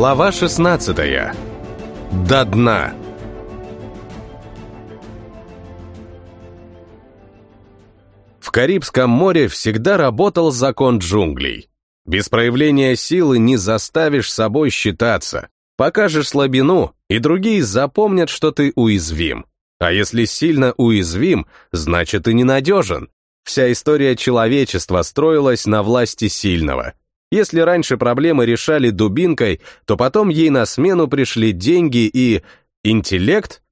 Глава 16. До дна. В Карибском море всегда работал закон джунглей. Без проявления силы не заставишь собой считаться. Покажешь слабину, и другие запомнят, что ты уязвим. А если сильно уязвим, значит и ненадежен. Вся история человечества строилась на власти сильного. Если раньше проблемы решали дубинкой, то потом ей на смену пришли деньги и... интеллект?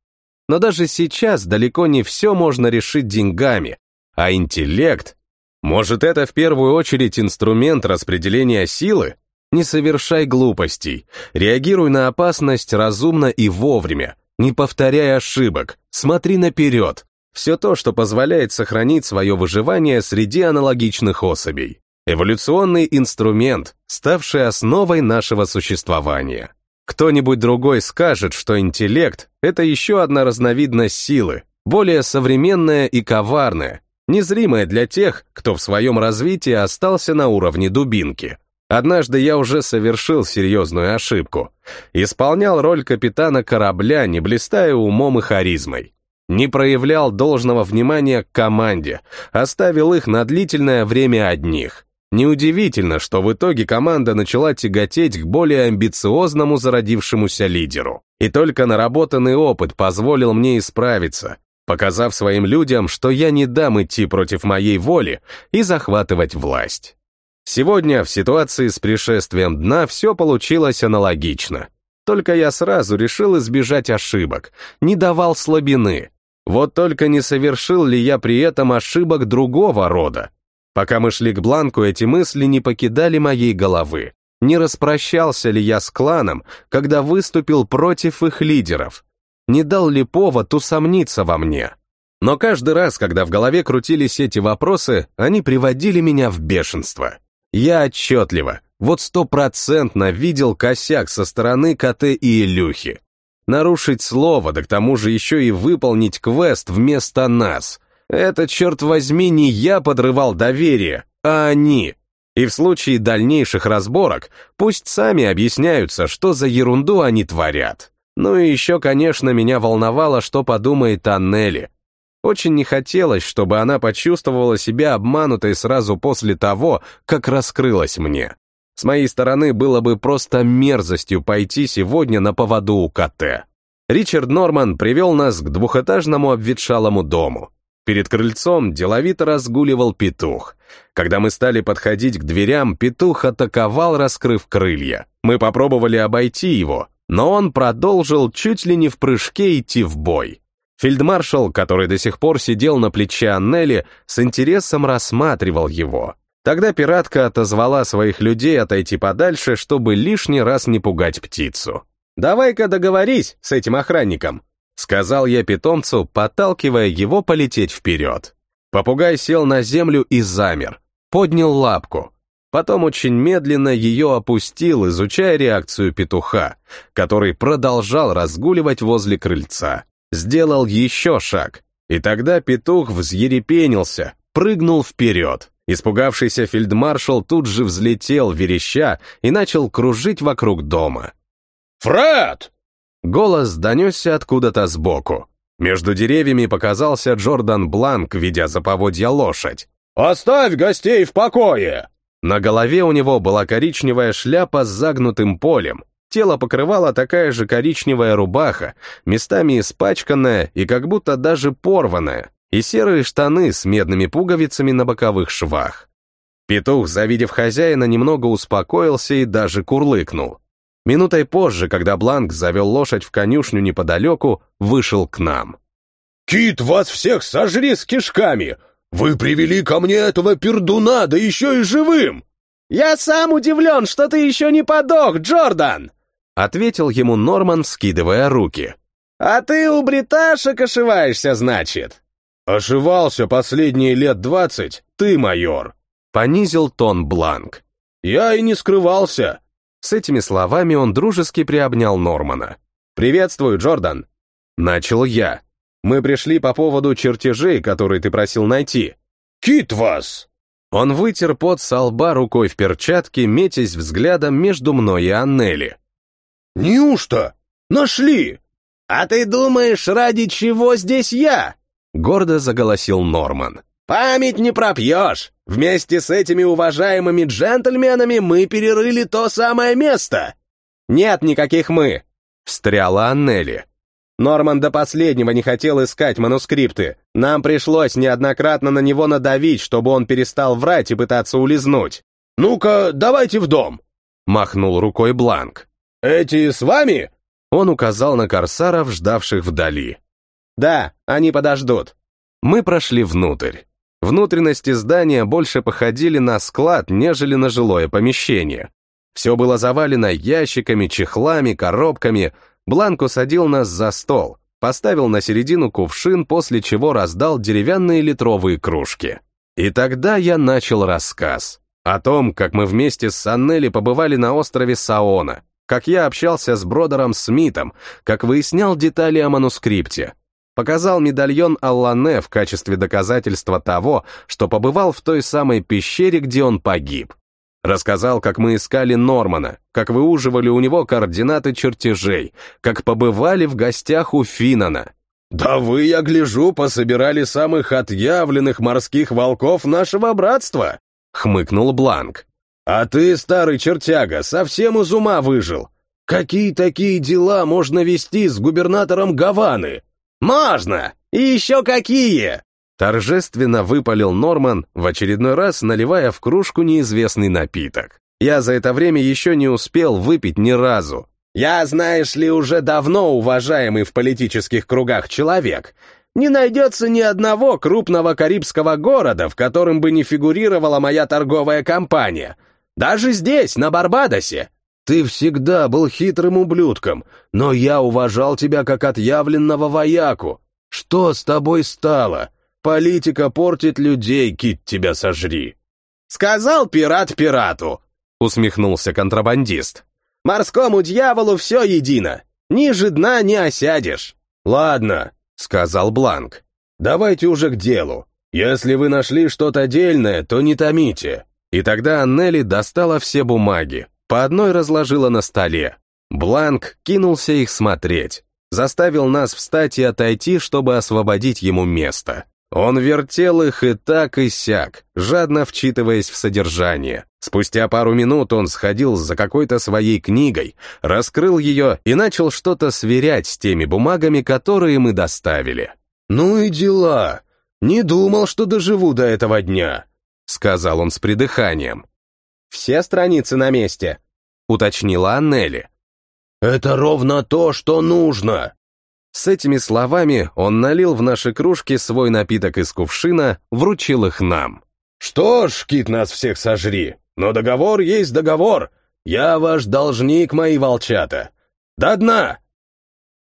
Но даже сейчас далеко не все можно решить деньгами, а интеллект... Может, это в первую очередь инструмент распределения силы? Не совершай глупостей, реагируй на опасность разумно и вовремя, не повторяй ошибок, смотри наперед. Все то, что позволяет сохранить свое выживание среди аналогичных особей. Эволюционный инструмент, ставший основой нашего существования. Кто-нибудь другой скажет, что интеллект — это еще одна разновидность силы, более современная и коварная, незримая для тех, кто в своем развитии остался на уровне дубинки. Однажды я уже совершил серьезную ошибку. Исполнял роль капитана корабля, не блистая умом и харизмой. Не проявлял должного внимания к команде, оставил их на длительное время одних. Неудивительно, что в итоге команда начала тяготеть к более амбициозному зародившемуся лидеру. И только наработанный опыт позволил мне исправиться, показав своим людям, что я не дам идти против моей воли и захватывать власть. Сегодня в ситуации с пришествием дна все получилось аналогично. Только я сразу решил избежать ошибок, не давал слабины. Вот только не совершил ли я при этом ошибок другого рода, Пока мы шли к Бланку, эти мысли не покидали моей головы. Не распрощался ли я с кланом, когда выступил против их лидеров? Не дал ли повод усомниться во мне? Но каждый раз, когда в голове крутились эти вопросы, они приводили меня в бешенство. Я отчетливо, вот стопроцентно видел косяк со стороны КТ и Илюхи. Нарушить слово, да к тому же еще и выполнить квест вместо нас — это, черт возьми, не я подрывал доверие, а они. И в случае дальнейших разборок пусть сами объясняются, что за ерунду они творят. Ну и еще, конечно, меня волновало, что подумает Аннели. Очень не хотелось, чтобы она почувствовала себя обманутой сразу после того, как раскрылась мне. С моей стороны было бы просто мерзостью пойти сегодня на поводу у КТ. Ричард Норман привел нас к двухэтажному обветшалому дому. Перед крыльцом деловито разгуливал петух. Когда мы стали подходить к дверям, петух атаковал, раскрыв крылья. Мы попробовали обойти его, но он продолжил чуть ли не в прыжке идти в бой. Фельдмаршал, который до сих пор сидел на плече Аннели, с интересом рассматривал его. Тогда пиратка отозвала своих людей отойти подальше, чтобы лишний раз не пугать птицу. «Давай-ка договорись с этим охранником», Сказал я питомцу, подталкивая его полететь вперед. Попугай сел на землю и замер, поднял лапку. Потом очень медленно ее опустил, изучая реакцию петуха, который продолжал разгуливать возле крыльца. Сделал еще шаг, и тогда петух взъерепенился, прыгнул вперед. Испугавшийся фельдмаршал тут же взлетел, вереща, и начал кружить вокруг дома. «Фред!» Голос донесся откуда-то сбоку. Между деревьями показался Джордан Бланк, ведя за поводья лошадь. «Оставь гостей в покое!» На голове у него была коричневая шляпа с загнутым полем. Тело покрывала такая же коричневая рубаха, местами испачканная и как будто даже порванная, и серые штаны с медными пуговицами на боковых швах. Петух, завидев хозяина, немного успокоился и даже курлыкнул. Минутой позже, когда Бланк завел лошадь в конюшню неподалеку, вышел к нам. «Кит, вас всех сожри с кишками! Вы привели ко мне этого пердуна, да еще и живым!» «Я сам удивлен, что ты еще не подох, Джордан!» Ответил ему Норман, скидывая руки. «А ты у бриташек ошиваешься, значит?» «Ошивался последние лет двадцать, ты, майор!» Понизил тон Бланк. «Я и не скрывался. С этими словами он дружески приобнял Нормана. «Приветствую, Джордан!» Начал я. «Мы пришли по поводу чертежей, которые ты просил найти». «Кит вас!» Он вытер пот со лба рукой в перчатке, метясь взглядом между мной и Аннели. Неужто? Нашли? А ты думаешь, ради чего здесь я? Гордо заголосил Норман. Память не пропьешь. Вместе с этими уважаемыми джентльменами мы перерыли то самое место. Нет никаких мы, встряла Аннели. Норман до последнего не хотел искать манускрипты. Нам пришлось неоднократно на него надавить, чтобы он перестал врать и пытаться улизнуть. «Ну-ка, давайте в дом!» — махнул рукой Бланк. «Эти с вами?» Он указал на корсаров, ждавших вдали. «Да, они подождут». Мы прошли внутрь. Внутренности здания больше походили на склад, нежели на жилое помещение. Все было завалено ящиками, чехлами, коробками, Бланк усадил нас за стол, поставил на середину кувшин, после чего раздал деревянные литровые кружки. И тогда я начал рассказ о том, как мы вместе с Саннели побывали на острове Саона, как я общался с Бродером Смитом, как выяснял детали о манускрипте. Показал медальон Аллане в качестве доказательства того, что побывал в той самой пещере, где он погиб. Рассказал, как мы искали Нормана, как выуживали у него координаты чертежей, как побывали в гостях у Финана. «Да вы, я гляжу, пособирали самых отъявленных морских волков нашего братства!» — хмыкнул Бланк. «А ты, старый чертяга, совсем из ума выжил! Какие такие дела можно вести с губернатором Гаваны?» «Можно! И еще какие!» Торжественно выпалил Норман, в очередной раз наливая в кружку неизвестный напиток. Я за это время еще не успел выпить ни разу. Я, знаешь ли, уже давно уважаемый в политических кругах человек. Не найдется ни одного крупного карибского города, в котором бы не фигурировала моя торговая компания. Даже здесь, на Барбадосе. Ты всегда был хитрым ублюдком, но я уважал тебя как отъявленного вояку. Что с тобой стало? Политика портит людей, кит тебя сожри. Сказал пират пирату, усмехнулся контрабандист. Морскому дьяволу все едино. Ниже дна не осядешь. Ладно, сказал Бланк. Давайте уже к делу. Если вы нашли что-то дельное, то не томите. И тогда Аннели достала все бумаги, по одной разложила на столе. Бланк кинулся их смотреть, заставил нас встать и отойти, чтобы освободить ему место. Он вертел их и так, и сяк, жадно вчитываясь в содержание. Спустя пару минут он сходил за какой-то своей книгой, раскрыл ее и начал что-то сверять с теми бумагами, которые мы доставили. «Ну и дела. Не думал, что доживу до этого дня», — сказал он с придыханием. «Все страницы на месте», — уточнила Аннели. «Это ровно то, что нужно», с этими словами он налил в наши кружки свой напиток из кувшина, вручил их нам. «Что ж, кит нас всех сожри, но договор есть договор. Я ваш должник, мои волчата. До дна!»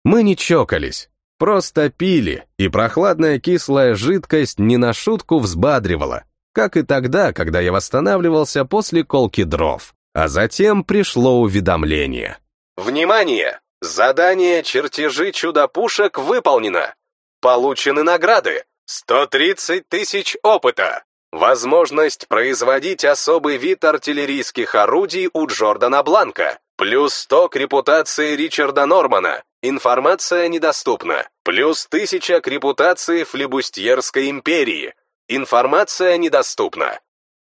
Мы не чокались, просто пили, и прохладная кислая жидкость не на шутку взбадривала, как и тогда, когда я восстанавливался после колки дров. А затем пришло уведомление. «Внимание! Задание «Чертежи чудо-пушек» выполнено. Получены награды. 130 тысяч опыта. Возможность производить особый вид артиллерийских орудий у Джордана Бланка. Плюс 100 к репутации Ричарда Нормана. Информация недоступна. Плюс 1000 к репутации Флебустьерской империи. Информация недоступна.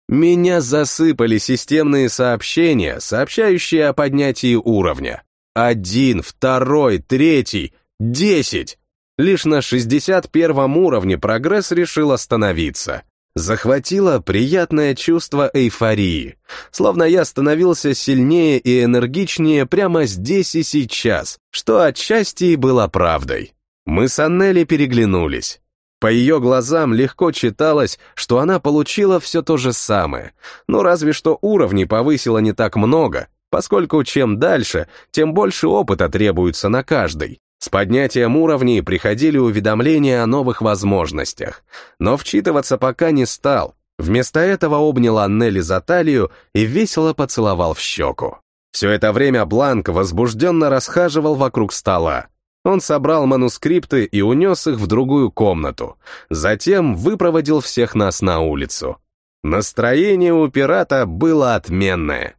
Меня засыпали системные сообщения, сообщающие о поднятии уровня. Один, второй, третий, десять. Лишь на 61 уровне прогресс решил остановиться. Захватило приятное чувство эйфории, словно я становился сильнее и энергичнее прямо здесь и сейчас, что отчасти и было правдой. Мы с Аннели переглянулись. По ее глазам легко читалось, что она получила все то же самое, но разве что уровни повысила не так много, поскольку чем дальше, тем больше опыта требуется на каждый. С поднятием уровней приходили уведомления о новых возможностях, но вчитываться пока не стал. Вместо этого обнял Аннели за талию и весело поцеловал в щеку. Все это время Бланк возбужденно расхаживал вокруг стола. Он собрал манускрипты и унес их в другую комнату. Затем выпроводил всех нас на улицу. Настроение у пирата было отменное.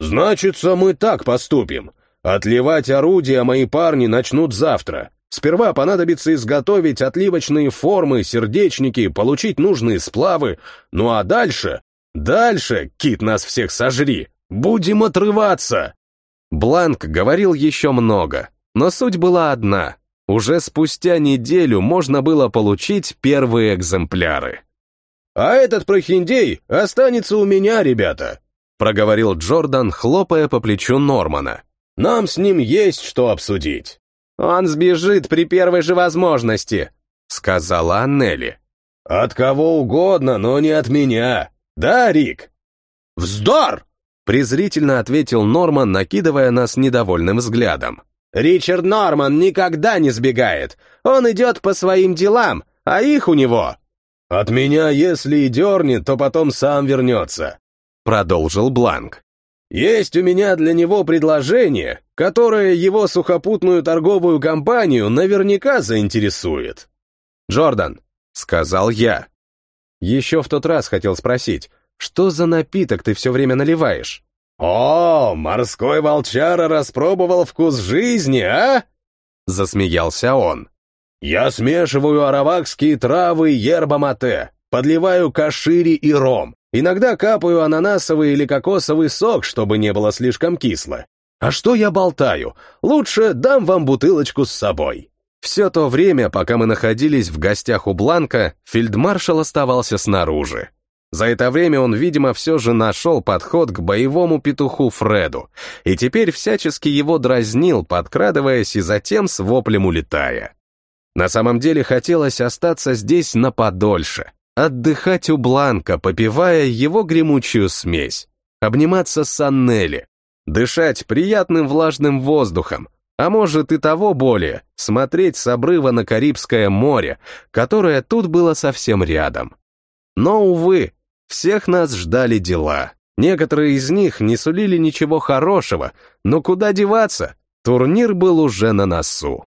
«Значится, мы так поступим. Отливать орудия мои парни начнут завтра. Сперва понадобится изготовить отливочные формы, сердечники, получить нужные сплавы. Ну а дальше... Дальше, кит нас всех сожри, будем отрываться!» Бланк говорил еще много, но суть была одна. Уже спустя неделю можно было получить первые экземпляры. «А этот прохиндей останется у меня, ребята», проговорил Джордан, хлопая по плечу Нормана. «Нам с ним есть что обсудить». «Он сбежит при первой же возможности», — сказала Аннели. «От кого угодно, но не от меня. Да, Рик?» «Вздор!» — презрительно ответил Норман, накидывая нас недовольным взглядом. «Ричард Норман никогда не сбегает. Он идет по своим делам, а их у него...» «От меня, если и дернет, то потом сам вернется», — продолжил Бланк. Есть у меня для него предложение, которое его сухопутную торговую компанию наверняка заинтересует. «Джордан», — сказал я. Еще в тот раз хотел спросить, что за напиток ты все время наливаешь? «О, морской волчара распробовал вкус жизни, а?» Засмеялся он. «Я смешиваю аравакские травы ерба-мате, подливаю кашири и ром, Иногда капаю ананасовый или кокосовый сок, чтобы не было слишком кисло. А что я болтаю? Лучше дам вам бутылочку с собой. Все то время, пока мы находились в гостях у Бланка, фельдмаршал оставался снаружи. За это время он, видимо, все же нашел подход к боевому петуху Фреду, и теперь всячески его дразнил, подкрадываясь и затем с воплем улетая. На самом деле хотелось остаться здесь на подольше, отдыхать у Бланка, попивая его гремучую смесь, обниматься с Аннели, дышать приятным влажным воздухом, а может и того более, смотреть с обрыва на Карибское море, которое тут было совсем рядом. Но, увы, всех нас ждали дела. Некоторые из них не сулили ничего хорошего, но куда деваться? Турнир был уже на носу.